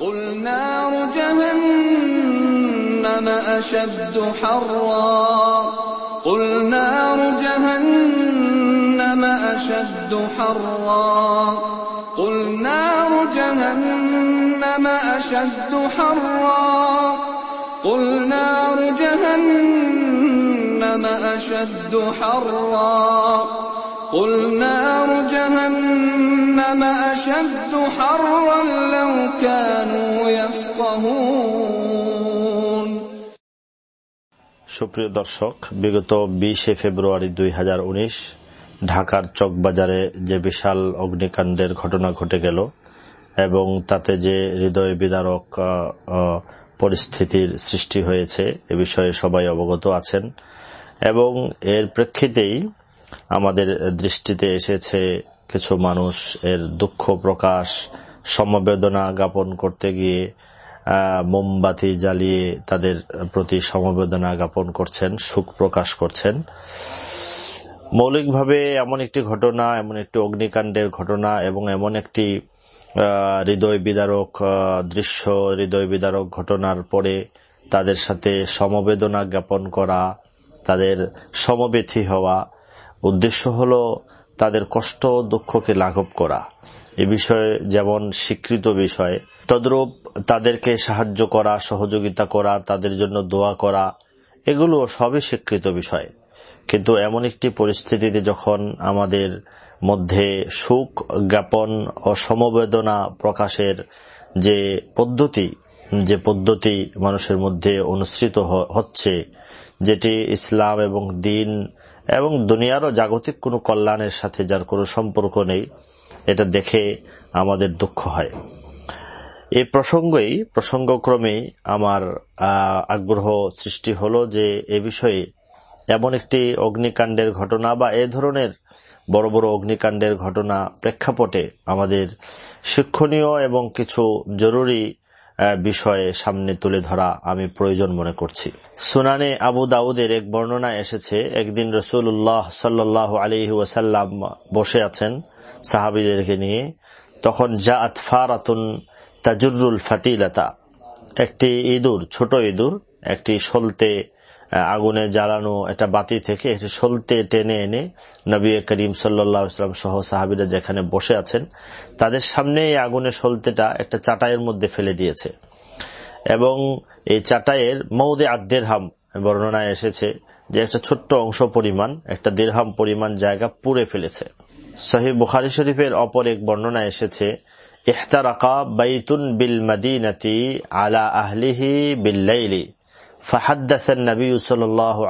قل نار جهنم أشد حرا. قل نار جهنم أشد حرا. قل نار جهنم أشد حرا. قل نار جهنم أشد حرا. قل نار جهنم أشد حرا لو كانوا يفقهون সুপ্রিয় দর্শক বিগত বিশে ফেব্রুয়ারি দুই ঢাকার চকবাজারে যে বিশাল অগ্নিকাণ্ডের ঘটনা ঘটে গেল এবং তাতে যে হৃদয় বিদারক পরিস্থিতির সৃষ্টি হয়েছে এ বিষয়ে সবাই অবগত আছেন এবং এর প্রেক্ষিতেই আমাদের দৃষ্টিতে এসেছে কিছু মানুষ এর দুঃখ প্রকাশ, সমবেদনা জ্ঞাপন করতে গিয়ে মোমবাতি জ্বালিয়ে তাদের প্রতি সমবেদনা জ্ঞাপন করছেন, সুখ প্রকাশ করছেন। মৌলিকভাবে এমন একটি ঘটনা, এমন একটি অগ্নিকাণ্ডের ঘটনা এবং এমন একটি হৃদয় বিদারক দৃশ্য হৃদয় বিদারক ঘটনার পরে তাদের সাথে সমবেদনা জ্ঞাপন করা, তাদের সমবেথী হওয়া উদ্দেশ্য হল তাদের কষ্ট দুঃখকে লাঘব করা। এ বিষয়ে যেমন স্বীকৃত বিষয়, তদ্রূপ তাদেরকে সাহায্য করা, সহযোগিতা করা, তাদের জন্য দোয়া করা, এগুলো সবই স্বীকৃত বিষয়। কিন্তু এমন একটি পরিস্থিতিতে যখন আমাদের মধ্যে সুখ, জ্ঞাপন ও সমবেদনা প্রকাশের যে পদ্ধতি যে পদ্ধতি মানুষের মধ্যে অনুসৃত হচ্ছে, যেটি ইসলাম এবং দিন এবং দুনিয়ারও জাগতিক কোনো কল্যাণের সাথে যার কোনো সম্পর্ক নেই, এটা দেখে আমাদের দুঃখ হয়। এই প্রসঙ্গেই প্রসঙ্গক্রমেই আমার আগ্রহ সৃষ্টি হলো যে এ বিষয়ে এমন একটি অগ্নিকাণ্ডের ঘটনা বা এ ধরনের বড় বড় অগ্নিকাণ্ডের ঘটনা প্রেক্ষাপটে আমাদের শিক্ষণীয় এবং কিছু জরুরি বিষয়ে সামনে তুলে ধরা আমি প্রয়োজন মনে করছি। সুনানে আবু দাউদের এক বর্ণনা এসেছে, একদিন রসুল্লাহ সাল্লাহ আলি ওয়াসাল্লাম বসে আছেন সাহাবিদেরকে নিয়ে, তখন যা আতফারাতুন তাজুরুল ফাতিলতা, একটি ইঁদুর, ছোট ইঁদুর, একটি সলতে আগুনে জ্বালানো একটা বাতি থেকে সলতে টেনে এনে নবী করিম সাল্লাম সহ সাহাবিরা যেখানে বসে আছেন, তাদের সামনে এই আগুনের সলতেটা একটা চাটাইয়ের মধ্যে ফেলে দিয়েছে। এবং এই চাটাইয়ের মৌদে আদেরহাম বর্ণনায় এসেছে যে একটা ছোট্ট অংশ পরিমাণ, একটা দেড়হাম পরিমাণ জায়গা পুড়ে ফেলেছে। সহি বুখারি শরীফের অপর এক বর্ণনা এসেছে, ইহতারাকা বাইতুন বিল মাদিনাতি আলা আহলিহি বিল্লাইলি ফাহাদ্দাসান নবী সাল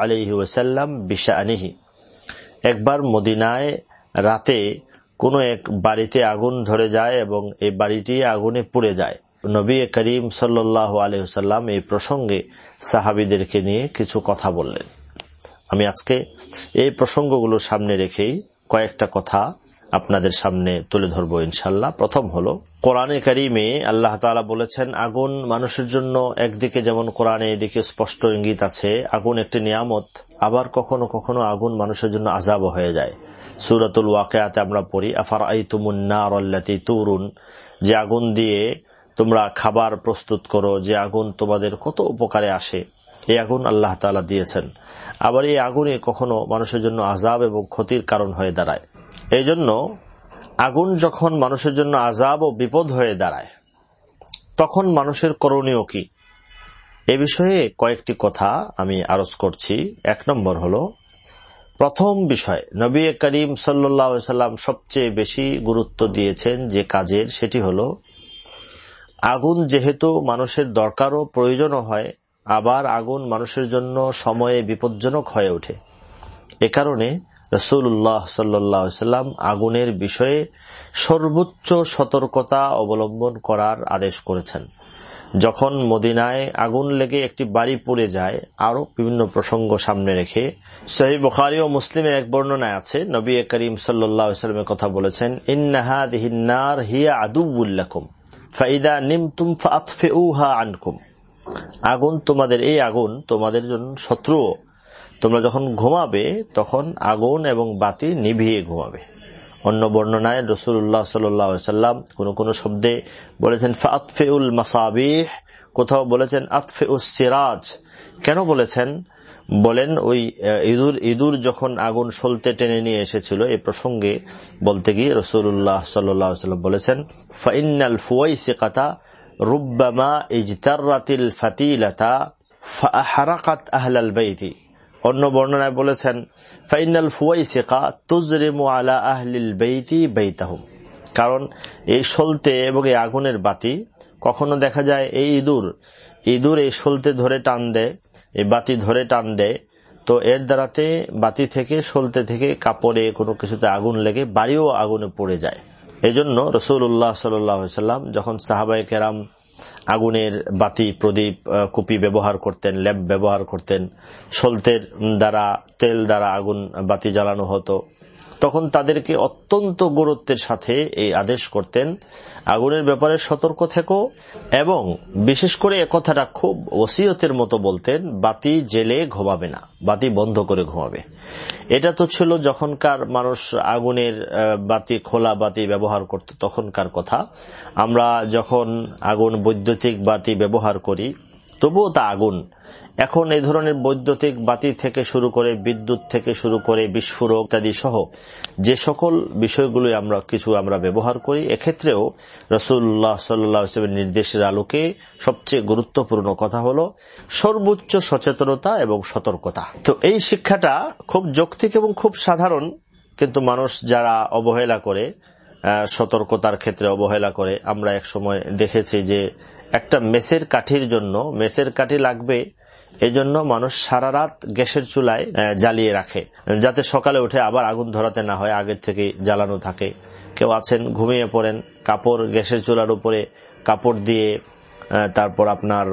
আলহি ওসাল্লাম বিশানিহি। একবার মদিনায় রাতে কোনো এক বাড়িতে আগুন ধরে যায় এবং এই বাড়িটি আগুনে পুড়ে যায়। নবী করিম আলহ্লাম এই প্রসঙ্গে সাহাবিদেরকে নিয়ে কিছু কথা বললেন। আমি আজকে এই প্রসঙ্গগুলো সামনে রেখেই কয়েকটা কথা আপনাদের সামনে তুলে ধরবো ইনশাল্লাহ প্রথম হলো, কোরআনে কারিমে আল্লাহ তালা বলেছেন, আগুন মানুষের জন্য একদিকে যেমন কোরআনে এদিকে স্পষ্ট ইঙ্গিত আছে, আগুন একটি নিয়ামত, আবার কখনো কখনো আগুন মানুষের জন্য আজাব হয়ে যায়। সুরাতুল ওয়াকেয়াতে আমরা পড়ি আফার আই তুমুন্নারল্লাতি তুরুন, যে আগুন দিয়ে তোমরা খাবার প্রস্তুত করো, যে আগুন তোমাদের কত উপকারে আসে, এই আগুন আল্লাহ তালা দিয়েছেন। আবার এই আগুনে কখনো মানুষের জন্য আজাব এবং ক্ষতির কারণ হয়ে দাঁড়ায়। এই জন্য আগুন যখন মানুষের জন্য আজাব ও বিপদ হয়ে দাঁড়ায়, তখন মানুষের করণীয় কি? এ বিষয়ে কয়েকটি কথা আমি আরজ করছি। এক নম্বর হল, প্রথম বিষয়, নবী করিম সাল্লাম সবচেয়ে বেশি গুরুত্ব দিয়েছেন যে কাজের, সেটি হল আগুন যেহেতু মানুষের দরকারও প্রয়োজনও হয়, আবার আগুন মানুষের জন্য সময়ে বিপজ্জনক হয়ে ওঠে। এ কারণে রসুল্লাহ সাল্লাম আগুনের বিষয়ে সর্বোচ্চ সতর্কতা অবলম্বন করার আদেশ করেছেন। যখন মদিনায় আগুন লেগে একটি বাড়ি পুড়ে যায়, আরও বিভিন্ন প্রসঙ্গ সামনে রেখে সহি বখারি ও মুসলিমের এক বর্ণনায় আছে, নবী করিম সাল্লামের কথা বলেছেন ইন্নাহাদিহিনার হিয়া আদুবুল্লাকুম ফাইদা নিমতুম উহা আনকুম। আগুন তোমাদের, এই আগুন তোমাদের জন্য শত্রুও তোমরা যখন ঘুমাবে, তখন আগুন এবং বাতি নিভিয়ে ঘুমাবে। অন্য বর্ণনায় রসুল্লাহ সাল্লাম কোন কোন শব্দে বলেছেন, ফাতফেউল মাসাবিহ কোথাও বলেছেন আতফে সিরাজ কেন বলেছেন? বলেন, ওই ইঁদুর ইঁদুর যখন আগুন সলতে টেনে নিয়ে এসেছিল এই প্রসঙ্গে বলতে গিয়ে রসুল্লাহ সাল্লাম বলেছেন ফাইনাল ফুয়াই সিকাতা রুব্বামা ইজতারাতিল ফাতিলাতা ফাহারাকাত আহলাল বাইতি অন্য বর্ণনায় বলেছেন, ফাইনাল ফুয়াই সিকা তুজরিমু আলা আহলিল বেইতি বেইতাহুম। কারণ এই সলতে এবং এই আগুনের বাতি কখনো দেখা যায় এই ইঁদুর ইঁদুর এই সলতে ধরে টান দেয় এই বাতি ধরে টান দেয় তো এর দ্বারাতে বাতি থেকে, সলতে থেকে কাপড়ে কোনো কিছুতে আগুন লেগে বাড়িও আগুনে পড়ে যায়। এজন্য রসুল্লাহ সাল্লাম যখন সাহাবাই কেরাম আগুনের বাতি, প্রদীপ কুপি ব্যবহার করতেন, ল্যাম্প ব্যবহার করতেন। সলতের দ্বারা, তেল দ্বারা আগুন বাতি জ্বালানো হতো। তখন তাদেরকে অত্যন্ত গুরুত্বের সাথে এই আদেশ করতেন। আগুনের ব্যাপারে সতর্ক থেকো এবং বিশেষ করে কথাটা খুব ওসিয়তের মতো বলতেন, বাতি জেলে ঘুমাবে না, বাতি বন্ধ করে ঘুমাবে। এটা তো ছিল যখনকার মানুষ আগুনের বাতি, খোলা বাতি ব্যবহার করত, তখনকার কথা। আমরা যখন আগুন বৈদ্যুতিক বাতি ব্যবহার করি তবুও তা আগুন। এখন এই ধরনের বৈদ্যুতিক বাতি থেকে শুরু করে বিদ্যুৎ থেকে শুরু করে বিস্ফোরক ইত্যাদি সহ যে সকল বিষয়গুলো আমরা, কিছু আমরা ব্যবহার করি, এক্ষেত্রেও রসুল্লাহ সাল্লামের নির্দেশের আলোকে সবচেয়ে গুরুত্বপূর্ণ কথা হল সর্বোচ্চ সচেতনতা এবং সতর্কতা। তো এই শিক্ষাটা খুব যৌক্তিক এবং খুব সাধারণ, কিন্তু মানুষ যারা অবহেলা করে সতর্কতার ক্ষেত্রে অবহেলা করে, আমরা এক সময় দেখেছি যে একটা মেসের কাঠির জন্য, মেসের কাঠি লাগবে, এজন্য মানুষ সারা রাত গ্যাসের চুলায় জ্বালিয়ে রাখে। যাতে সকালে উঠে আবার আগুন ধরাতে না হয়, আগের থেকে জ্বালানো থাকে। কেউ আছেন, ঘুমিয়ে পড়েন, কাপড় গ্যাসের চুলার উপরে কাপড় দিয়ে তারপর আপনার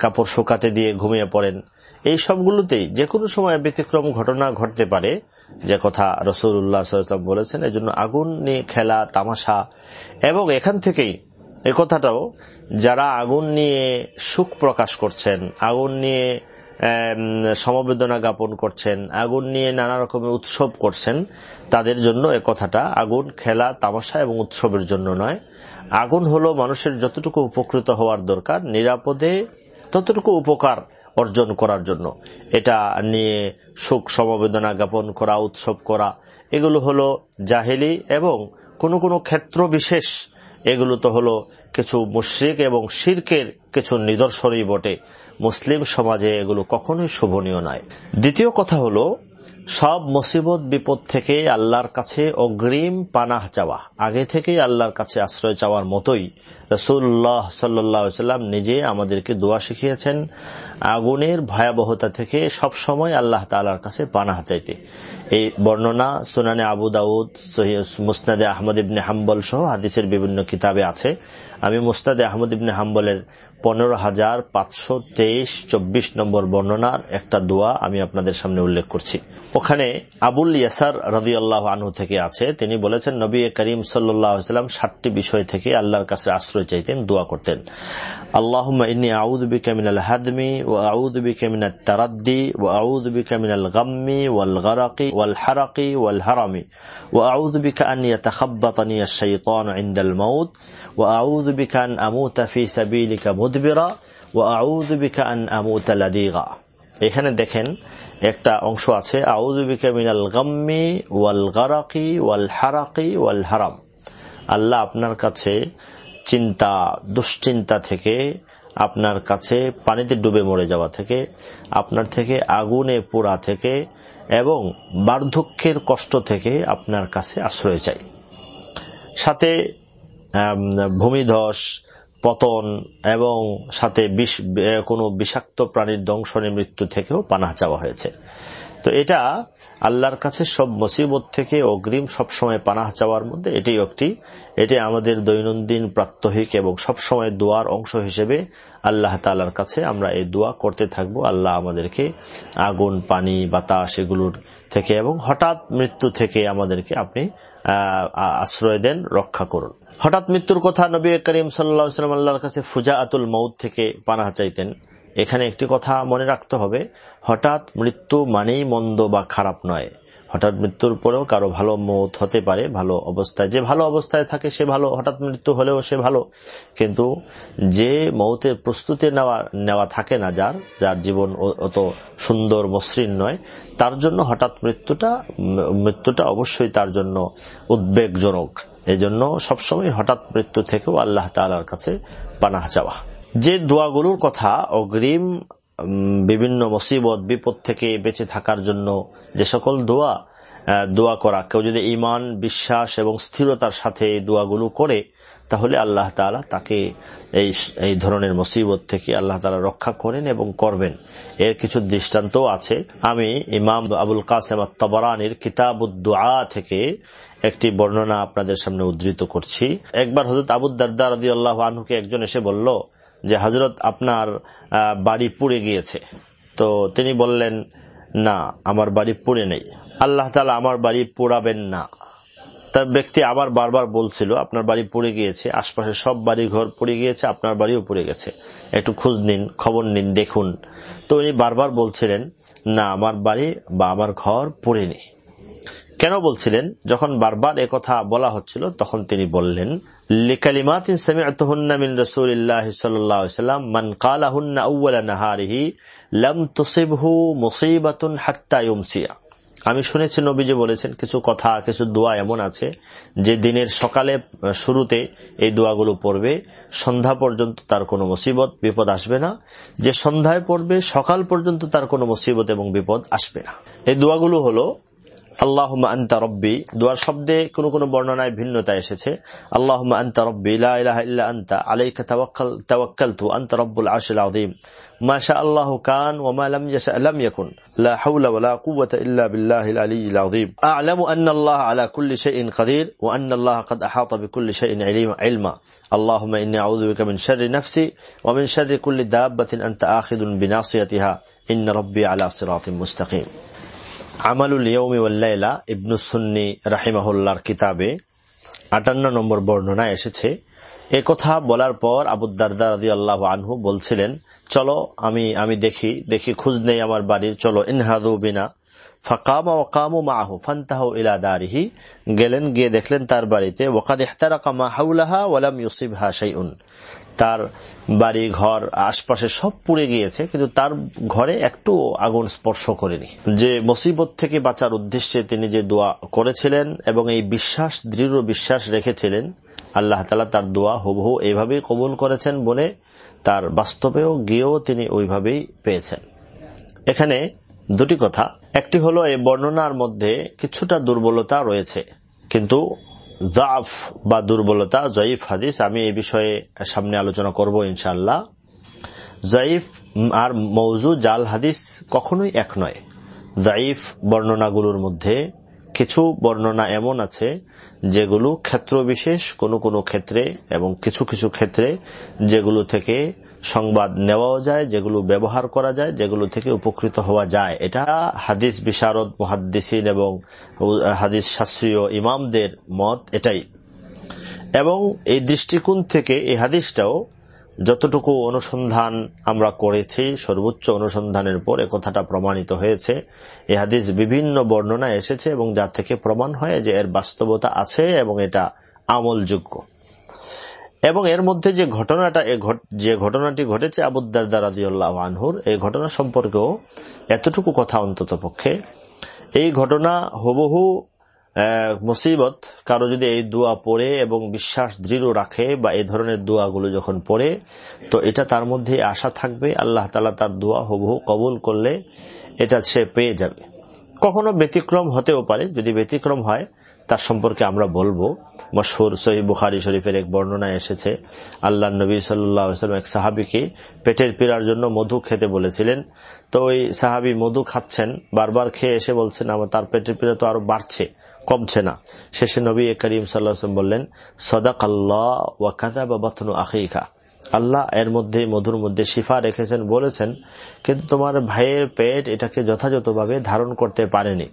কাপড় শুকাতে দিয়ে ঘুমিয়ে পড়েন। এই সবগুলোতেই যে কোনো সময় ব্যতিক্রম ঘটনা ঘটতে পারে, যে কথা রসুল্লাহ বলেছেন, এজন্য আগুন নিয়ে খেলা, তামাশা, এবং এখান থেকেই এ কথাটাও যারা আগুন নিয়ে সুখ প্রকাশ করছেন, আগুন নিয়ে সমবেদনা জ্ঞাপন করছেন, আগুন নিয়ে নানা রকমের উৎসব করছেন, তাদের জন্য এ কথাটা আগুন, খেলা, তামাশা এবং উৎসবের জন্য নয়। আগুন হলো মানুষের যতটুকু উপকৃত হওয়ার দরকার, নিরাপদে ততটুকু উপকার অর্জন করার জন্য। এটা নিয়ে সুখ, সমবেদনা জ্ঞাপন করা, উৎসব করা, এগুলো হলো জাহেলি এবং কোনো কোনো ক্ষেত্র বিশেষ এগুলো তো হলো কিছু মুশ্রিক এবং শির্কের কিছু নিদর্শনই বটে। মুসলিম সমাজে এগুলো কখনোই শোভনীয় নয়। দ্বিতীয় কথা হলো, সব মুসিবত, বিপদ থেকে আল্লাহর কাছে অগ্রিম পানাহ চাওয়া। আগে থেকেই আল্লাহর কাছে আশ্রয় চাওয়ার মতোই রসুল্লাহ সাল্লাম নিজে আমাদেরকে দোয়া শিখিয়েছেন আগুনের ভয়াবহতা থেকে সব সময় আল্লাহ তালার কাছে পানাহ চাইতে। এই বর্ণনা সুনানে আবু দাউদ মুসনাদে আহমদ ইবনে হাম্বল সহ হাদিসের বিভিন্ন কিতাবে আছে। আমি মুস্তাদে আহমদ ইবনে হাম্বলের পনেরো হাজার পাঁচশো তেইশ চব্বিশ নম্বর বর্ণনার একটা দোয়া আমি আপনাদের সামনে উল্লেখ করছি। ওখানে আবুল ইয়াসার রদি আল্লাহ আনহু থেকে আছে। তিনি বলেছেন, নবী করিম সাল্লাম ষাটটি বিষয় থেকে আল্লাহর কাছে আশ্রয় আশ্রয় চাইতেন দোয়া করতেন আল্লাহমা ইন্নি আউদবিকা মিনাল হাদমি ও আউদবিকা মিনাল তারাদ্দি ও আউদবিকা মিনাল গাম্মি ওয়াল গারাকি ওয়াল হারাকি ওয়াল হারামি ও আউদবিকা আন ইয়াতাখাব্বাতানি আশ-শাইতান ইনদাল মাউত ও আউদবিকা আন আমুতা ফি সাবিলিকা মুদবিরা ও আউদবিকা আন আমুতা লাদিগা এখানে দেখেন একটা অংশ আছে আউজুবিকা মিনাল গাম্মি ওয়াল গারাকি ওয়াল হারাকি ওয়াল হারাম আল্লাহ আপনার কাছে চিন্তা দুশ্চিন্তা থেকে আপনার কাছে পানিতে ডুবে মরে যাওয়া থেকে, আপনার থেকে আগুনে পোড়া থেকে এবং বার্ধক্যের কষ্ট থেকে আপনার কাছে আশ্রয় চাই। সাথে ভূমিধস, পতন এবং সাথে বিষ কোনো বিষাক্ত প্রাণীর দংশনে মৃত্যু থেকেও পানাহ চাওয়া হয়েছে। তো এটা আল্লাহর কাছে সব মুসিবত থেকে অগ্রিম সবসময় পানাহ চাওয়ার মধ্যে এটাই একটি। এটি আমাদের দৈনন্দিন প্রাত্যহিক এবং সবসময় দোয়ার অংশ হিসেবে আল্লাহ তালার কাছে আমরা এই দোয়া করতে থাকব। আল্লাহ আমাদেরকে আগুন, পানি, বাতাস এগুলোর থেকে এবং হঠাৎ মৃত্যু থেকে আমাদেরকে আপনি আশ্রয় দেন, রক্ষা করুন। হঠাৎ মৃত্যুর কথা নবী করিম সাল্লাম আল্লাহর কাছে ফুজা আতুল মৌত থেকে পানাহ চাইতেন। এখানে একটি কথা মনে রাখতে হবে, হঠাৎ মৃত্যু মানেই মন্দ বা খারাপ নয়। হঠাৎ মৃত্যুর পরেও কারও ভালো মত হতে পারে, ভালো অবস্থায়। যে ভালো অবস্থায় থাকে সে ভালো, হঠাৎ মৃত্যু হলেও সে ভালো। কিন্তু যে মৌতের প্রস্তুতি নেওয়া নেওয়া থাকে না যার যার জীবন অত সুন্দর, মসৃণ নয়, তার জন্য হঠাৎ মৃত্যুটা মৃত্যুটা অবশ্যই তার জন্য উদ্বেগজনক। এজন্য সবসময় হঠাৎ মৃত্যু থেকেও আল্লাহ তালার কাছে পানাহ চাওয়া। যে দোয়াগুলোর কথা অগ্রিম বিভিন্ন মুসিবত, বিপদ থেকে বেঁচে থাকার জন্য যে সকল দোয়া দোয়া করা, কেউ যদি ইমান বিশ্বাস এবং স্থিরতার সাথে এই দোয়াগুলো করে, তাহলে আল্লাহ তালা তাকে এই এই ধরনের মুসিবত থেকে আল্লাহ তালা রক্ষা করেন এবং করবেন। এর কিছু দৃষ্টান্ত আছে। আমি ইমাম আবুল কাসেম তবরানির কিতাবুদ্দোয়া থেকে একটি বর্ণনা আপনাদের সামনে উদ্ধৃত করছি। একবার হজরত আবুদ্দারদার আল্লাহ আনহুকে একজন এসে বলল যে হজরত আপনার বাড়ি পুড়ে গিয়েছে। তো তিনি বললেন, না, আমার বাড়ি পুড়ে নেই। আল্লাহ তালা আমার বাড়ি পোড়াবেন না। তার ব্যক্তি আবার বারবার বলছিল, আপনার বাড়ি পড়ে গিয়েছে, আশপাশে সব বাড়ি ঘর পড়ে গিয়েছে, আপনার বাড়িও পড়ে গেছে। একটু খোঁজ নিন, খবর নিন, দেখুন। তো উনি বারবার বলছিলেন, না, আমার বাড়ি বা আমার ঘর পড়েনি কেন বলছিলেন? যখন বারবার কথা বলা হচ্ছিল, তখন তিনি বললেন মান লাম আমি শুনেছি নবীজি বলেছেন, কিছু কথা, কিছু দোয়া এমন আছে, যে দিনের সকালে শুরুতে এই দোয়াগুলো পড়বে, সন্ধ্যা পর্যন্ত তার কোনো মুসিবত, বিপদ আসবে না। যে সন্ধ্যায় পড়বে, সকাল পর্যন্ত তার কোনো মুসিবত এবং বিপদ আসবে না। এই দোয়াগুলো হলো আল্লাহমা আন্তা রব্বি দোয়ার শব্দে কোনো কোনো বর্ণনায় ভিন্নতা এসেছে আল্লাহমা আন্তা রব্বি ইলাহা ইল্লা আন্তা আলাইকা তাওয়াক্কাল তাওয়াক্কালতু আন্তা রব্বুল আরশিল আযীম মা শা আল্লাহু কান ওয়া মা লাম ইয়াশা লাম ইয়াকুন লা হাওলা ওয়া লা কুওয়াতা ইল্লা বিল্লাহিল আলিয়্যিল আযীম আ'লামু আন্না আল্লাহ আলা কুল্লি শাইইন কাদির ওয়া আন্না আল্লাহ قد احاط بكل شيء علما اللهم اني اعوذ بك من شر نفسي ومن شر كل دابة انت آخذ بناصيتها ان ربي على صراط مستقيم আমালুল ইয়ৌমি ওয়াল্লাইলা ইবনু সুন্নি রাহিমাহুল্লার কিতাবে আটান্ন নম্বর বর্ণনা এসেছে কথা বলার পর আবুদ্দারদা রাজি আল্লাহ আনহু বলছিলেন, চলো আমি আমি দেখি দেখি খুঁজ নেই আমার বাড়ির, চলো ইনহাদু বিনা। ফাকামা ওকামু মাহু ফান্তাহু ইলা গেলেন, গিয়ে দেখলেন তার বাড়িতে ওকাদ ইহতারাকা মা হাউলাহা ওয়ালাম ইউসিবহা শাইউন। তার বাড়ি, ঘর, আশপাশে সব পুড়ে গিয়েছে, কিন্তু তার ঘরে একটু আগুন স্পর্শ করেনি। যে মুসিবত থেকে বাঁচার উদ্দেশ্যে তিনি যে দোয়া করেছিলেন এবং এই বিশ্বাস, দৃঢ় বিশ্বাস রেখেছিলেন, আল্লাহ তালা তার দোয়া হুবহু এইভাবেই কবুল করেছেন বলে তার বাস্তবেও গিয়েও তিনি ওইভাবেই পেয়েছেন। এখানে দুটি কথা। একটি হলো এই বর্ণনার মধ্যে কিছুটা দুর্বলতা রয়েছে, কিন্তু জাফ বা দুর্বলতা জয়ীফ হাদিস, আমি এই বিষয়ে সামনে আলোচনা করব ইনশাল্লাহ জয়ীফ আর মৌজু জাল হাদিস কখনোই এক নয়। জাইফ বর্ণনাগুলোর মধ্যে কিছু বর্ণনা এমন আছে, যেগুলো ক্ষেত্র বিশেষ, কোনো কোনো ক্ষেত্রে এবং কিছু কিছু ক্ষেত্রে যেগুলো থেকে সংবাদ নেওয়াও যায়, যেগুলো ব্যবহার করা যায়, যেগুলো থেকে উপকৃত হওয়া যায়। এটা হাদিস বিশারদ মহাদিসিন এবং হাদিস শাস্ত্রীয় ইমামদের মত এটাই। এবং এই দৃষ্টিকোণ থেকে এই হাদিসটাও যতটুকু অনুসন্ধান আমরা করেছি, সর্বোচ্চ অনুসন্ধানের পর কথাটা প্রমাণিত হয়েছে। এ হাদিস বিভিন্ন বর্ণনা এসেছে এবং যা থেকে প্রমাণ হয় যে এর বাস্তবতা আছে এবং এটা আমলযোগ্য। এবং এর মধ্যে যে ঘটনাটা যে ঘটনাটি ঘটেছে আবুদ্দার রাজিউল্লাহ আনহুর, এই ঘটনা সম্পর্কেও এতটুকু কথা অন্তত পক্ষে। এই ঘটনা হুবহু মুসিবত, কারও যদি এই দোয়া পড়ে এবং বিশ্বাস দৃঢ় রাখে বা এই ধরনের দোয়াগুলো যখন পড়ে, তো এটা তার মধ্যে আশা থাকবে, আল্লাহ তালা তার দোয়া হুবহু কবুল করলে এটা সে পেয়ে যাবে। কখনো ব্যতিক্রম হতেও পারে, যদি ব্যতিক্রম হয় তার সম্পর্কে আমরা বলব। মশহুর সহি বুখারি শরীফের এক বর্ণনা এসেছে আল্লাহ নবী সাল্লাম এক সাহাবিকে পেটের পীড়ার জন্য মধু খেতে বলেছিলেন। তো ওই সাহাবি মধু খাচ্ছেন, বারবার খেয়ে এসে বলছেন, আমার তার পেটের পীড়া তো আরও বাড়ছে, কমছে না। শেষে নবী করিম সাল্লাম বললেন সদাক আল্লাহ ওয়াকাদা বা বথনু আখিকা। আল্লাহ এর মধ্যে, মধুর মধ্যে শিফা রেখেছেন, বলেছেন, কিন্তু তোমার ভাইয়ের পেট এটাকে যথাযথভাবে ধারণ করতে পারেনি।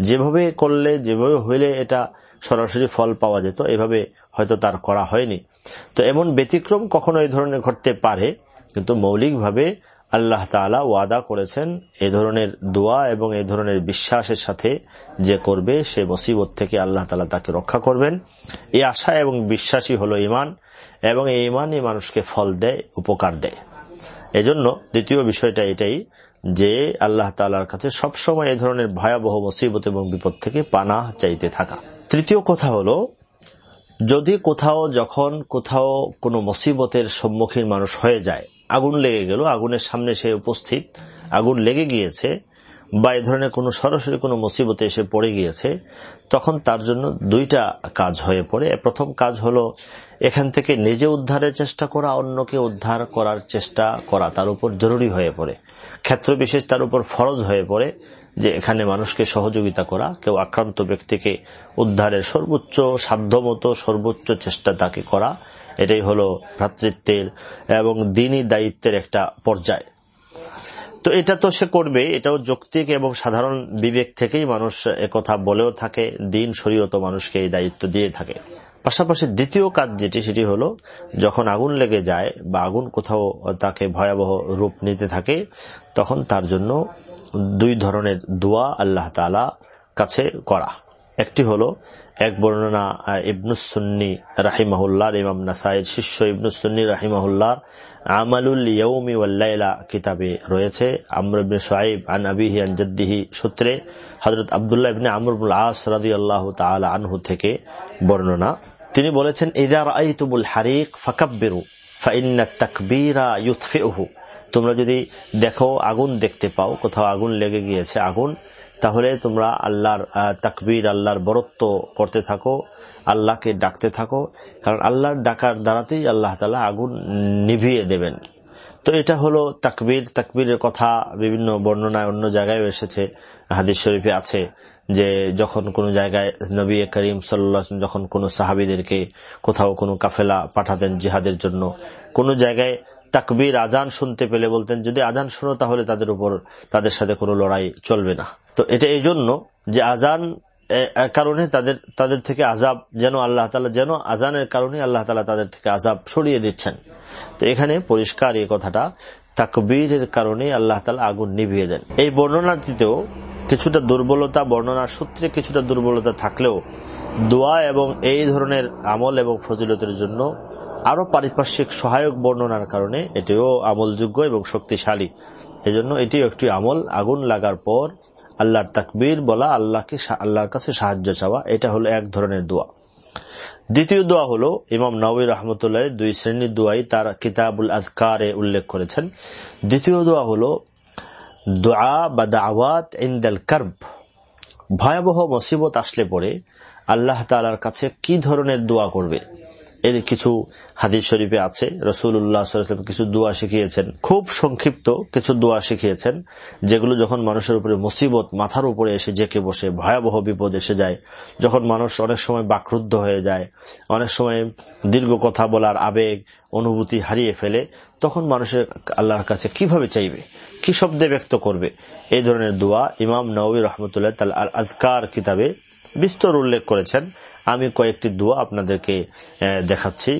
যেভাবে করলে, যেভাবে হইলে এটা সরাসরি ফল পাওয়া যেত, এভাবে হয়তো তার করা হয়নি। তো এমন ব্যতিক্রম কখনো এই ধরনের ঘটতে পারে? কিন্তু মৌলিকভাবে আল্লাহ তালা ওয়াদা করেছেন, এ ধরনের দোয়া এবং এ ধরনের বিশ্বাসের সাথে যে করবে, সে মুসিবত থেকে আল্লাহ তালা তাকে রক্ষা করবেন। এই আশা এবং বিশ্বাসী হলো ইমান এবং এই ইমানই মানুষকে ফল দেয়, উপকার দেয়। এজন্য দ্বিতীয় বিষয়টা এটাই যে আল্লাহ তালার কাছে সবসময় এ ধরনের ভয়াবহ মুসিবত এবং বিপদ থেকে পানা চাইতে থাকা। তৃতীয় কথা হলো, যদি কোথাও যখন কোথাও কোনো মুসিবতের সম্মুখীন মানুষ হয়ে যায়, আগুন লেগে গেল, আগুনের সামনে সে উপস্থিত, আগুন লেগে গিয়েছে বা এ ধরনের কোনো সরাসরি কোনো মুসিবতে এসে পড়ে গিয়েছে, তখন তার জন্য দুইটা কাজ হয়ে পড়ে। প্রথম কাজ হলো এখান থেকে নিজে উদ্ধারের চেষ্টা করা, অন্যকে উদ্ধার করার চেষ্টা করা তার উপর জরুরি হয়ে পড়ে। ক্ষেত্র বিশেষ তার উপর ফরজ হয়ে পড়ে যে এখানে মানুষকে সহযোগিতা করা, কেউ আক্রান্ত ব্যক্তিকে উদ্ধারের সর্বোচ্চ সাধ্যমতো, সর্বোচ্চ চেষ্টা তাকে করা, এটাই হলো ভ্রাতৃত্বের এবং দিনই দায়িত্বের একটা পর্যায়। তো এটা তো সে করবে এটাও যৌক্তিক এবং সাধারণ বিবেক থেকেই মানুষ একথা বলেও থাকে, দিন শরীয়ত মানুষকে এই দায়িত্ব দিয়ে থাকে। পাশাপাশি দ্বিতীয় কাজ যেটি, সেটি হলো যখন আগুন লেগে যায় বা আগুন কোথাও তাকে ভয়াবহ রূপ নিতে থাকে, তখন তার জন্য দুই ধরনের দোয়া আল্লাহ তালা কাছে করা। একটি হলো এক বর্ণনা ইবনুসুন্নি রাহিমাহুল্লাহ ইমাম নাসাইর শিষ্য ইবনুসুন্নি রাহিমাহুল্লাহ আমালুল ইয়ৌমি ওয়াল্লাইলা কিতাবে রয়েছে। আমর ইবনে আন আবিহি আন সূত্রে হজরত আবদুল্লাহ ইবনে আমরুল আস রাদি আল্লাহ তালা আনহু থেকে বর্ণনা। তিনি বলেছেন ইদার আইতুবুল হারিক ফাকাব্বিরু, ফাইন্না তাকবীরা ইউতফিউহু। তোমরা যদি দেখো আগুন দেখতে পাও, কোথাও আগুন লেগে গিয়েছে, আগুন তাহলে তোমরা আল্লাহর তাকবীর, আল্লাহর বরত্ব করতে থাকো, আল্লাহকে ডাকতে থাকো, কারণ আল্লাহর ডাকার দ্বারাতেই আল্লাহ তালা আগুন নিভিয়ে দেবেন। তো এটা হলো তাকবীর। তাকবীরের কথা বিভিন্ন বর্ণনায় অন্য জায়গায় এসেছে, হাদিস শরীফে আছে যে যখন কোন জায়গায় নবী করিম সাল্লাহ যখন কোন সাহাবিদেরকে কোথাও কোনো কাফেলা পাঠাতেন জিহাদের জন্য, কোন জায়গায় তাকবীর আজান শুনতে পেলে বলতেন, যদি আজান শোনো তাহলে তাদের উপর, তাদের সাথে কোনো লড়াই চলবে না। তো এটা এই জন্য যে আজান কারণে তাদের তাদের থেকে আজাব যেন আল্লাহ তালা যেন আজানের কারণে আল্লাহ তালা তাদের থেকে আজাব সরিয়ে দিচ্ছেন। তো এখানে পরিষ্কার এই কথাটা, তাকবীরের কারণে আল্লাহ তালা আগুন নিভিয়ে দেন। এই বর্ণনাটিতেও কিছুটা দুর্বলতা, বর্ণনার সূত্রে কিছুটা দুর্বলতা থাকলেও দোয়া এবং এই ধরনের আমল এবং ফজিলতের জন্য আরও পারিপার্শ্বিক সহায়ক বর্ণনার কারণে এটিও আমলযোগ্য এবং শক্তিশালী। এজন্য এটিও একটি আমল, আগুন লাগার পর আল্লাহর তাকবীর বলা আল্লাহকে আল্লাহর কাছে সাহায্য চাওয়া, এটা হলো এক ধরনের দোয়া। দ্বিতীয় দোয়া হল ইমাম নবী রহমতুল্লাহ দুই শ্রেণির দোয়াই তার কিতাবুল আজকারে উল্লেখ করেছেন। দ্বিতীয় দোয়া হল, দোয়া বা দাওয়াত ইন্দাল কার্ব। ভয়াবহ মুসিবত আসলে পরে আল্লাহ তালার কাছে কি ধরনের দোয়া করবে? এর কিছু হাদিস শরীফে আছে। রসুল্লাহ কিছু দোয়া শিখিয়েছেন। খুব সংক্ষিপ্ত কিছু দোয়া শিখিয়েছেন, যেগুলো যখন মানুষের উপরে মুসিবত মাথার উপরে এসে জেকে বসে, ভয়াবহ বিপদ এসে যায়, যখন মানুষ অনেক সময় বাকরুদ্ধ হয়ে যায়, অনেক সময় দীর্ঘ কথা বলার আবেগ, অনুভূতি হারিয়ে ফেলে, তখন মানুষের আল্লাহর কাছে কীভাবে চাইবে? কি শব্দে ব্যক্ত করবে? এই ধরনের দোয়া ইমাম নবী রহমতুল্লাহ তাল আজকার কিতাবে বিস্তর উল্লেখ করেছেন। আমি কয়েকটি দোয়া আপনাদেরকে দেখাচ্ছি।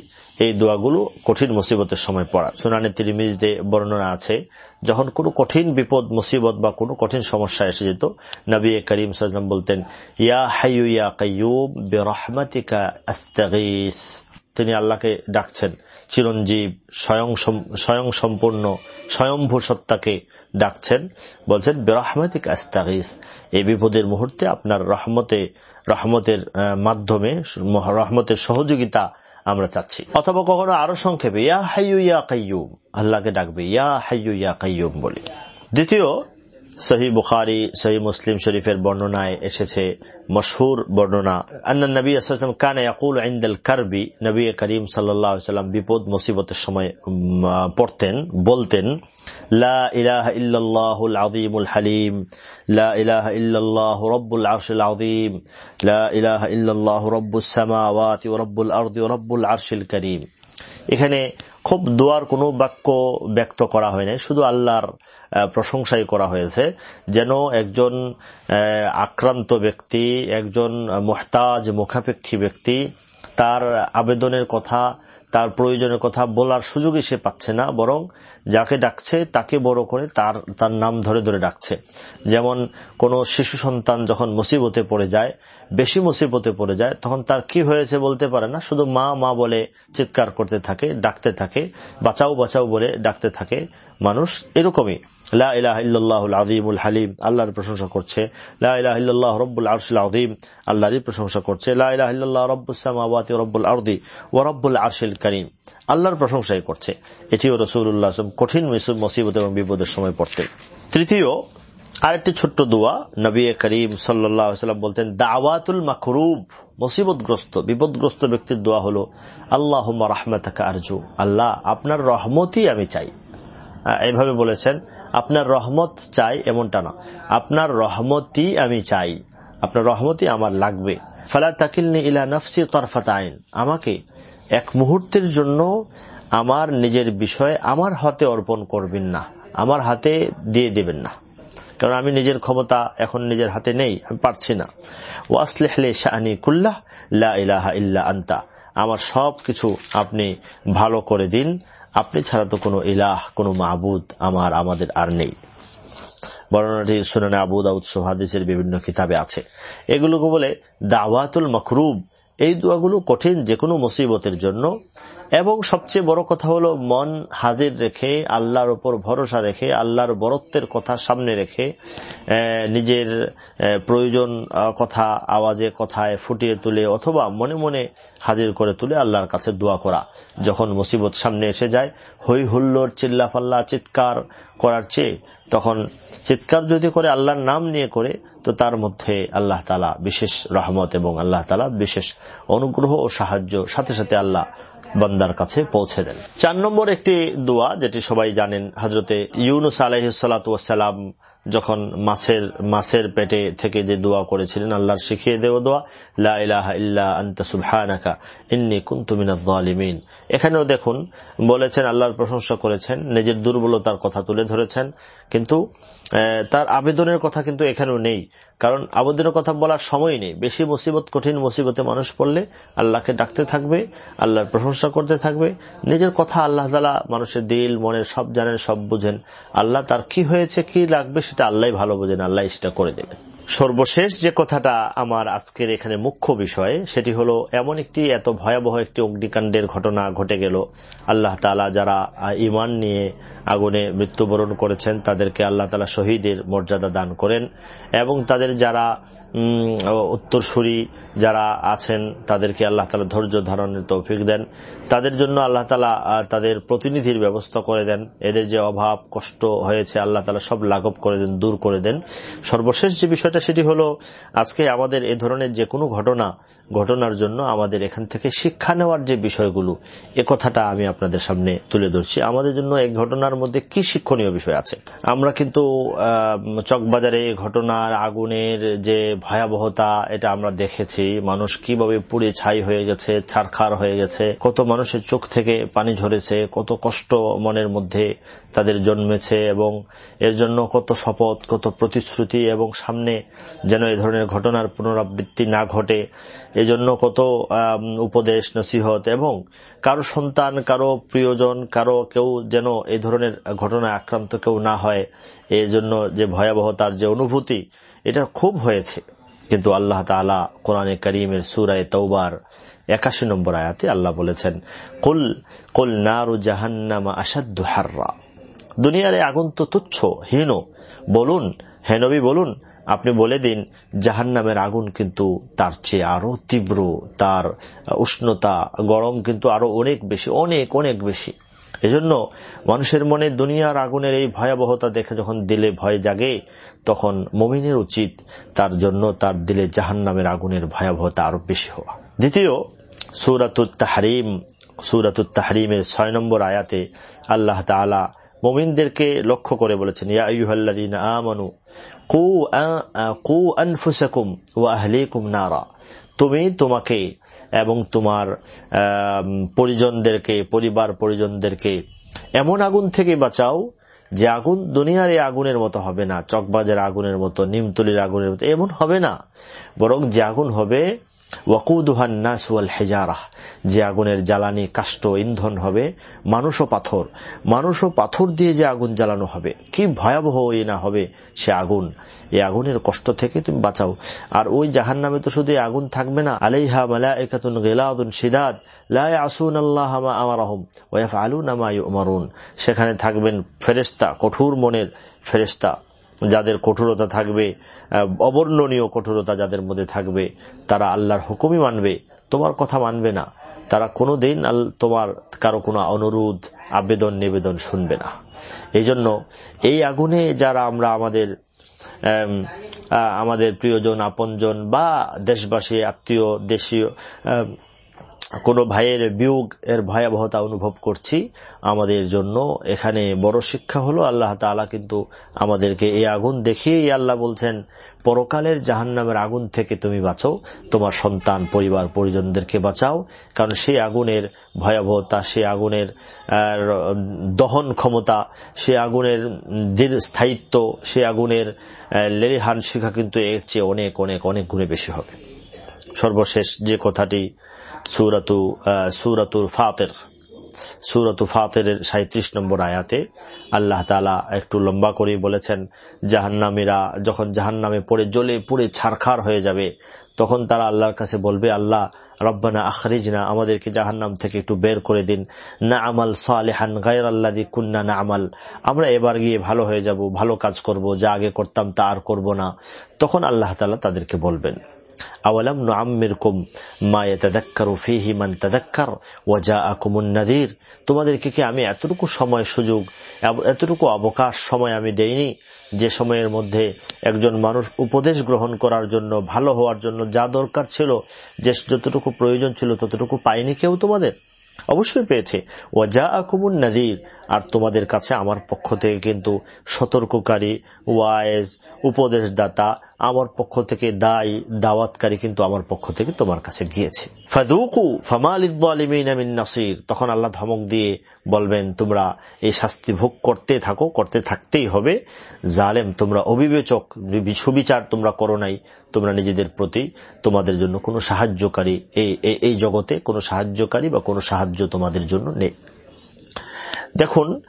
এই দোয়াগুলো কঠিন মুসিবতের সময় পড়া। সুনানি তিরিমিজিতে বর্ণনা আছে, যখন কোনো কঠিন বিপদ, মুসিবত বা কোনো কঠিন সমস্যা এসে যেত, নবী করিম সাল্লাম বলতেন, ইয়া হাইয়ু ইয়া কাইয়ুব বেরহমাতিকা আস্তাগিস। তিনি আল্লাহকে ডাকছেন, চিরঞ্জীব, স্বয়ং স্বয়ং সম্পূর্ণ স্বয়ংভূ সত্তাকে ডাকছেন, বলছেন, বেরহমাতিক আস্তাগিস, এই বিপদের মুহূর্তে আপনার রহমতে, রহমতের মাধ্যমে রহমতের সহযোগিতা আমরা চাচ্ছি। অথবা কখনো আরও সংক্ষেপে, ইয়া হাইয়ু, ইয়া কাইয়ুম। আল্লাহকে ডাকবে, ইয়া হাইয়ু, ইয়া কাইয়ুম বলে। দ্বিতীয় সহি বুখারি, সহি মুসলিম শরীফের বর্ণনায় এসেছে মশহুর বর্ণনা। আন্না নবী আসলাম কানে ইয়াকুল আইন্দাল কারবি, নবী করিম সাল্লাম বিপদ মুসিবতের সময় পড়তেন, বলতেন, লা ইলাহা ইল্লাল্লাহুল আযীমুল হালিম, লা ইলাহা ইল্লাল্লাহু রাব্বুল আরশিল লা ইলাহা ইল্লাল্লাহু রাব্বুস সামাওয়াতি ওয়া রাব্বুল আরদি ওয়া রাব্বুল এখানে খুব দোয়ার কোনো বাক্য ব্যক্ত করা হয়নি শুধু আল্লাহর প্রশংসাই করা হয়েছে, যেন একজন আক্রান্ত ব্যক্তি, একজন মোহতাজ, মুখাপেক্ষী ব্যক্তি তার আবেদনের কথা তার প্রয়োজনের কথা বলার সুযোগই সে পাচ্ছে না, বরং যাকে ডাকছে তাকে বড় করে তার তার নাম ধরে ধরে ডাকছে। যেমন কোনো শিশু সন্তান যখন মুসিবতে পড়ে যায়, বেশি মুসিবতে পড়ে যায়, তখন তার কি হয়েছে বলতে পারে না, শুধু মা মা বলে চিৎকার করতে থাকে, ডাকতে থাকে, বাঁচাও বাঁচাও বলে ডাকতে থাকে মানুষ এরকমই। লাহিমুল হালিম, আল্লাহর প্রশংসা করছে। লাহ আল্লাহরই প্রশংসা করছে। লাহ করিম, আল্লাহর প্রশংসাই করছে। এটিও এবং বিপদের সময় পড়তেন। তৃতীয়, আরেকটি ছোট্ট দোয়া, নবী করিম সাল্লাম বলতেন, দাওয়াতুল মাকরুব, মুসিবতগ্রস্ত, বিপদগ্রস্ত ব্যক্তির দোয়া হলো আল্লাহ রাহমাতাকা আরজু, আল্লাহ, আপনার রহমতই আমি চাই। এইভাবে বলেছেন, আপনার রহমত চাই এমনটা না। আপনার রহমতই আমি চাই। আপনার রহমতই আমার লাগবে। ফালা তাকিলনি ইলা নফসি তরফাত আইন আমাকে এক মুহূর্তের জন্য আমার নিজের বিষয় আমার হাতে অর্পণ করবেন না। আমার হাতে দিয়ে দেবেন না। কারণ আমি নিজের ক্ষমতা এখন নিজের হাতে নেই, আমি পারছি না। ওয়াসলেহলে শাহানি কুল্লাহ ইলাহা ইল্লা আন্তা। আমার সব কিছু আপনি ভালো করে দিন। আপনি ছাড়া তো কোনো ইলাহ, কোনো মাহবুদ আমার, আমাদের আর নেই। বর্ণনাটি শুনানে আবু দাউদ সোহাদিসের বিভিন্ন কিতাবে আছে। এগুলোকে বলে দাওয়াতুল মখরুব এই দোয়াগুলো কঠিন যে কোনো মুসিবতের জন্য এবং সবচেয়ে বড় কথা হলো মন হাজির রেখে, আল্লাহর উপর ভরসা রেখে, আল্লাহর বরত্বের কথা সামনে রেখে নিজের প্রয়োজন কথা, আওয়াজে, কথায় ফুটিয়ে তুলে অথবা মনে মনে হাজির করে তুলে আল্লাহর কাছে দোয়া করা। যখন মুসিবত সামনে এসে যায় হই হুল্লোর চিল্লাফাল্লা, চিৎকার করার চেয়ে, তখন চিৎকার যদি করে আল্লাহর নাম নিয়ে করে, তো তার মধ্যে আল্লাহ তালা বিশেষ রহমত এবং আল্লাহ তালা বিশেষ অনুগ্রহ ও সাহায্য, সাথে সাথে আল্লাহ বন্দার কাছে পৌঁছে দেন। চার নম্বর একটি দোয়া যেটি সবাই জানেন হজরতে ইউনুস আলহিসাল্লাম যখন মাছের মাছের পেটে থেকে যে দোয়া করেছিলেন, আল্লাহর শিখিয়ে দেওয়া দোয়া লাহা ইন্নি কুন্তুমিনালিমিন এখানেও দেখুন, বলেছেন, আল্লাহর প্রশংসা করেছেন, নিজের দুর্বলতার কথা তুলে ধরেছেন, কিন্তু তার আবেদনের কথা কিন্তু এখানেও নেই, কারণ আবেদনের কথা বলার সময় নেই। বেশি মুসিবত, কঠিন মুসিবতে মানুষ পড়লে আল্লাহকে ডাকতে থাকবে, আল্লাহর প্রশংসা করতে থাকবে, নিজের কথা আল্লাহ তালা মানুষের দিল, মনের সব জানেন, সব বুঝেন। আল্লাহ তার কি হয়েছে, কি লাগবে সেটা আল্লাহ ভালো বোঝেন আল্লাহ সেটা করে দেবেন। সর্বশেষ যে কথাটা আমার আজকের এখানে মুখ্য বিষয়, সেটি হলো এমন একটি এত ভয়াবহ একটি অগ্নিকাণ্ডের ঘটনা ঘটে গেল। আল্লাহ তালা যারা ইমান নিয়ে আগুনে মৃত্যুবরণ করেছেন, তাদেরকে আল্লাহ তালা শহীদের মর্যাদা দান করেন এবং তাদের যারা উত্তরসূরি যারা আছেন, তাদেরকে আল্লাহ তালা ধৈর্য ধারণের তৌফিক দেন। তাদের জন্য আল্লাহ তালা তাদের প্রতিনিধির ব্যবস্থা করে দেন। এদের যে অভাব, কষ্ট হয়েছে, আল্লাহ তালা সব লাঘব করে দেন, দূর করে দেন। সর্বশেষ যে বিষয়টা সেটি হলো, আজকে আমাদের এ ধরনের যে কোনো ঘটনা, ঘটনার জন্য আমাদের এখান থেকে শিক্ষা নেওয়ার যে বিষয়গুলো, এ কথাটা আমি আপনাদের সামনে তুলে ধরছি। আমাদের জন্য এই ঘটনার মধ্যে কি শিক্ষণীয় বিষয় আছে? আমরা কিন্তু চকবাজারে ঘটনার আগুনের যে ভয়াবহতা, এটা আমরা দেখেছি। মানুষ কীভাবে পুড়ে ছাই হয়ে গেছে ছারখার হয়ে গেছে। কত মানুষের চোখ থেকে পানি ঝরেছে, কত কষ্ট মনের মধ্যে তাদের জন্মেছে এবং এর জন্য কত শপথ, কত প্রতিশ্রুতি এবং সামনে যেন এ ধরনের ঘটনার পুনরাবৃত্তি না ঘটে, এজন্য কত উপদেশ, নসিহত এবং কারও সন্তান, কারও প্রিয়জন, কারও কেউ যেন এই ধরনের ঘটনায় আক্রান্ত কেউ না হয় এই জন্য যে ভয়াবহতার যে অনুভূতি, এটা খুব হয়েছে। কিন্তু আল্লাহ তালা কোরআনে করিমের সুরায় তৌবার একাশি নম্বর আয়াতে আল্লাহ বলেছেন, কুল কুল নারু জাহান্নামা আসাদ্দু হাররা। দুনিয়ার আগুন তো তুচ্ছ, হীন, বলুন হেনবি বলুন, আপনি বলে দিন জাহান নামের আগুন কিন্তু তার চেয়ে আরও তীব্র, তার উষ্ণতা, গরম কিন্তু আরও অনেক বেশি, অনেক অনেক বেশি। এজন্য মানুষের মনে দুনিয়ার আগুনের এই ভয়াবহতা দেখে যখন দিলে ভয় জাগে, তখন মমিনের উচিত তার জন্য তার দিলে জাহান নামের আগুনের ভয়াবহতা আরও বেশি হওয়া। দ্বিতীয়, সুরাতুত তাহারিম, সুরাতুত তাহারিমের ছয় নম্বর আয়াতে আল্লাহ তালা মমিনদেরকে লক্ষ্য করে বলেছেন আমানু, কু কু ওয়া আহলিকুম নারা। তুমি তোমাকে এবং তোমার পরিজনদেরকে, পরিবার পরিজনদেরকে এমন আগুন থেকে বাঁচাও যে আগুন দুনিয়ার এই আগুনের মতো হবে না, চকবাজের আগুনের মতো, নিমতলির আগুনের মতো, এমন হবে না। বরং যে আগুন হবে ওয়াকুদুহান নাসুয়াল হেজারাহ, যে আগুনের জ্বালানি কাষ্ট ইন্ধন হবে, মানুষ ও পাথর, মানুষ ও পাথর দিয়ে যে আগুন জ্বালানো হবে, কি ভয়াবহ এই না হবে সে আগুন। এই আগুনের কষ্ট থেকে তুমি বাঁচাও। আর ওই জাহান নামে তো শুধু আগুন থাকবে না, আলাইহা মালা একাতুন গেলাদুন সিদাদ লাই আসুন আল্লাহ আমারহম ওয়াফ আলুন আমারুন সেখানে থাকবেন ফেরেস্তা কঠোর মনের ফেরেস্তা যাদের কঠোরতা থাকবে অবর্ণনীয় কঠোরতা যাদের মধ্যে থাকবে, তারা আল্লাহর হুকুমই মানবে। তোমার কথা মানবে না। তারা কোনো দিন তোমার কারও কোনো অনুরোধ, আবেদন, নিবেদন শুনবে না। এই জন্য এই আগুনে যারা আমরা আমাদের আমাদের প্রিয়জন, আপনজন বা দেশবাসী, আত্মীয়, দেশীয় কোনো ভাইয়ের বিয়োগ এর ভয়াবহতা অনুভব করছি আমাদের জন্য। এখানে বড় শিক্ষা হলো, আল্লাহ তালা কিন্তু আমাদেরকে এই আগুন দেখিয়েই আল্লাহ বলছেন, পরকালের জাহান্নামের আগুন থেকে তুমি বাঁচো, তোমার সন্তান, পরিবার, পরিজনদেরকে বাঁচাও, কারণ সেই আগুনের ভয়াবহতা সে আগুনের দহন ক্ষমতা সে আগুনের দীর স্থায়িত্ব সে আগুনের লেরিহান শিখা কিন্তু এর চেয়ে অনেক অনেক অনেক গুণে বেশি হবে। সর্বশেষ যে কথাটি সুরাতু সুরাতুর ফাতের। সুরতু ফাতের সাঁত্রিশ নম্বর আয়াতে আল্লাহ তালা একটু লম্বা করে বলেছেন, জাহান্নামীরা যখন জাহান্নামে পড়ে, জ্বলে পুড়ে ছারখার হয়ে যাবে, তখন তারা আল্লাহর কাছে বলবে, আল্লাহ, রব্বানা আখরিজ না আমাদেরকে জাহান্নাম থেকে একটু বের করে দিন। না আমাল সালেহান গায়ের আল্লাদি কুন্না না আমাল আমরা এবার গিয়ে ভালো হয়ে যাব, ভালো কাজ করব, যা আগে করতাম তা আর করব না। তখন আল্লাহ তালা তাদেরকে বলবেন। আওয়ালাম নুআম্মিরকুম মা ইয়াতাযাক্কারু ফীহি মান তাযাক্কার ওয়া জাআকুমুন নাযীর। তোমাদেরকে কি আমি এতটুকু সময় সুযোগ, এতটুকু অবকাশ সময় আমি দেইনি যে সময়ের মধ্যে একজন মানুষ উপদেশ গ্রহণ করার জন্য, ভালো হওয়ার জন্য যা দরকার ছিল, যে যতটুকু প্রয়োজন ছিল ততটুকু পাইনি কেউ তোমাদের? অবশ্যই পেয়েছে। ওয়াজা আকুমুন নাজির আর তোমাদের কাছে আমার পক্ষ থেকে কিন্তু সতর্ককারী, ওয়াইজ, উপদেশদাতা, আমার পক্ষ থেকে দায়ী, দাওয়াতকারী কিন্তু আমার পক্ষ থেকে তোমার কাছে গিয়েছে। ফাদুকু ফামালিমিন নাসির। তখন আল্লাহ ধমক দিয়ে বলবেন, তোমরা এই শাস্তি ভোগ করতে থাকো, করতে থাকতেই হবে। জালেম, তোমরা অবিবেচক, সুবিচার তোমরা করো নাই। তোমরা নিজেদের প্রতি তোমাদের জন্য কোনো সাহায্যকারী এই জগতে কোনো সাহায্যকারী বা কোনো সাহায্য তোমাদের জন্য নেই। দেখুন,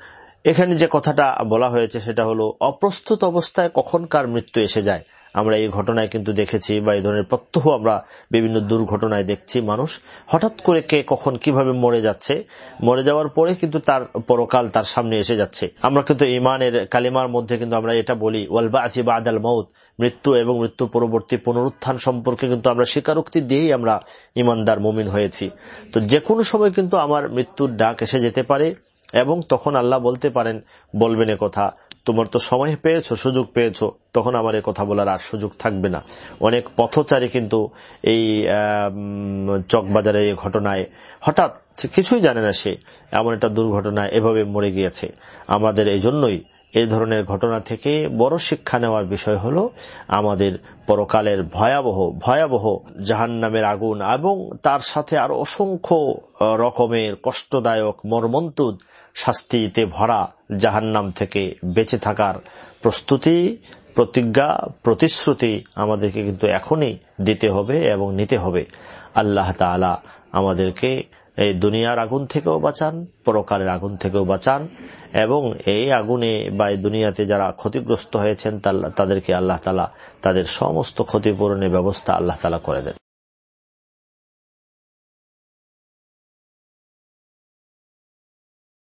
এখানে যে কথাটা বলা হয়েছে সেটা হলো, অপ্রস্তুত অবস্থায় কখন কার মৃত্যু এসে যায়? আমরা এই ঘটনায় কিন্তু দেখেছি বা এই ধরনের প্রত্যহ আমরা বিভিন্ন দুর্ঘটনায় দেখছি মানুষ। হঠাৎ করে কে কখন কীভাবে মরে যাচ্ছে? মরে যাওয়ার পরে কিন্তু তার পরকাল তার সামনে এসে যাচ্ছে। আমরা কিন্তু ইমানের কালিমার মধ্যে কিন্তু আমরা এটা বলি ওয়ালবা আসি বা আদাল মৌত মৃত্যু এবং মৃত্যু পরবর্তী পুনরুত্থান সম্পর্কে কিন্তু আমরা স্বীকারোক্তি দিয়েই আমরা ইমানদার মুমিন হয়েছি। তো যে কোনো সময় কিন্তু আমার মৃত্যুর ডাক এসে যেতে পারে। এবং তখন আল্লাহ বলতে পারেন, বলবেন কথা, তোমার তো সময় পেয়েছ, সুযোগ পেয়েছ। তখন আমার এ কথা বলার আর সুযোগ থাকবে না। অনেক পথচারী কিন্তু এই চকবাজারের এই ঘটনায়, হঠাৎ কিছুই জানে না সে, এমন একটা দুর্ঘটনায় এভাবে মরে গিয়েছে। আমাদের এই জন্যই এই ধরনের ঘটনা থেকে বড় শিক্ষা নেওয়ার বিষয় হল আমাদের পরকালের ভয়াবহ ভয়াবহ জাহান নামের আগুন এবং তার সাথে আরও অসংখ্য রকমের কষ্টদায়ক মর্মন্তুদ শাস্তিতে ভরা জাহান্নাম থেকে বেঁচে থাকার প্রস্তুতি, প্রতিজ্ঞা, প্রতিশ্রুতি আমাদেরকে কিন্তু এখনই দিতে হবে এবং নিতে হবে। আল্লাহ তালা আমাদেরকে এই দুনিয়ার আগুন থেকেও বাঁচান, পরকালের আগুন থেকেও বাঁচান এবং এই আগুনে বা এই দুনিয়াতে যারা ক্ষতিগ্রস্ত হয়েছেন তাদেরকে আল্লাহ তালা তাদের সমস্ত ক্ষতিপূরণের ব্যবস্থা আল্লাহ তালা করে দেন।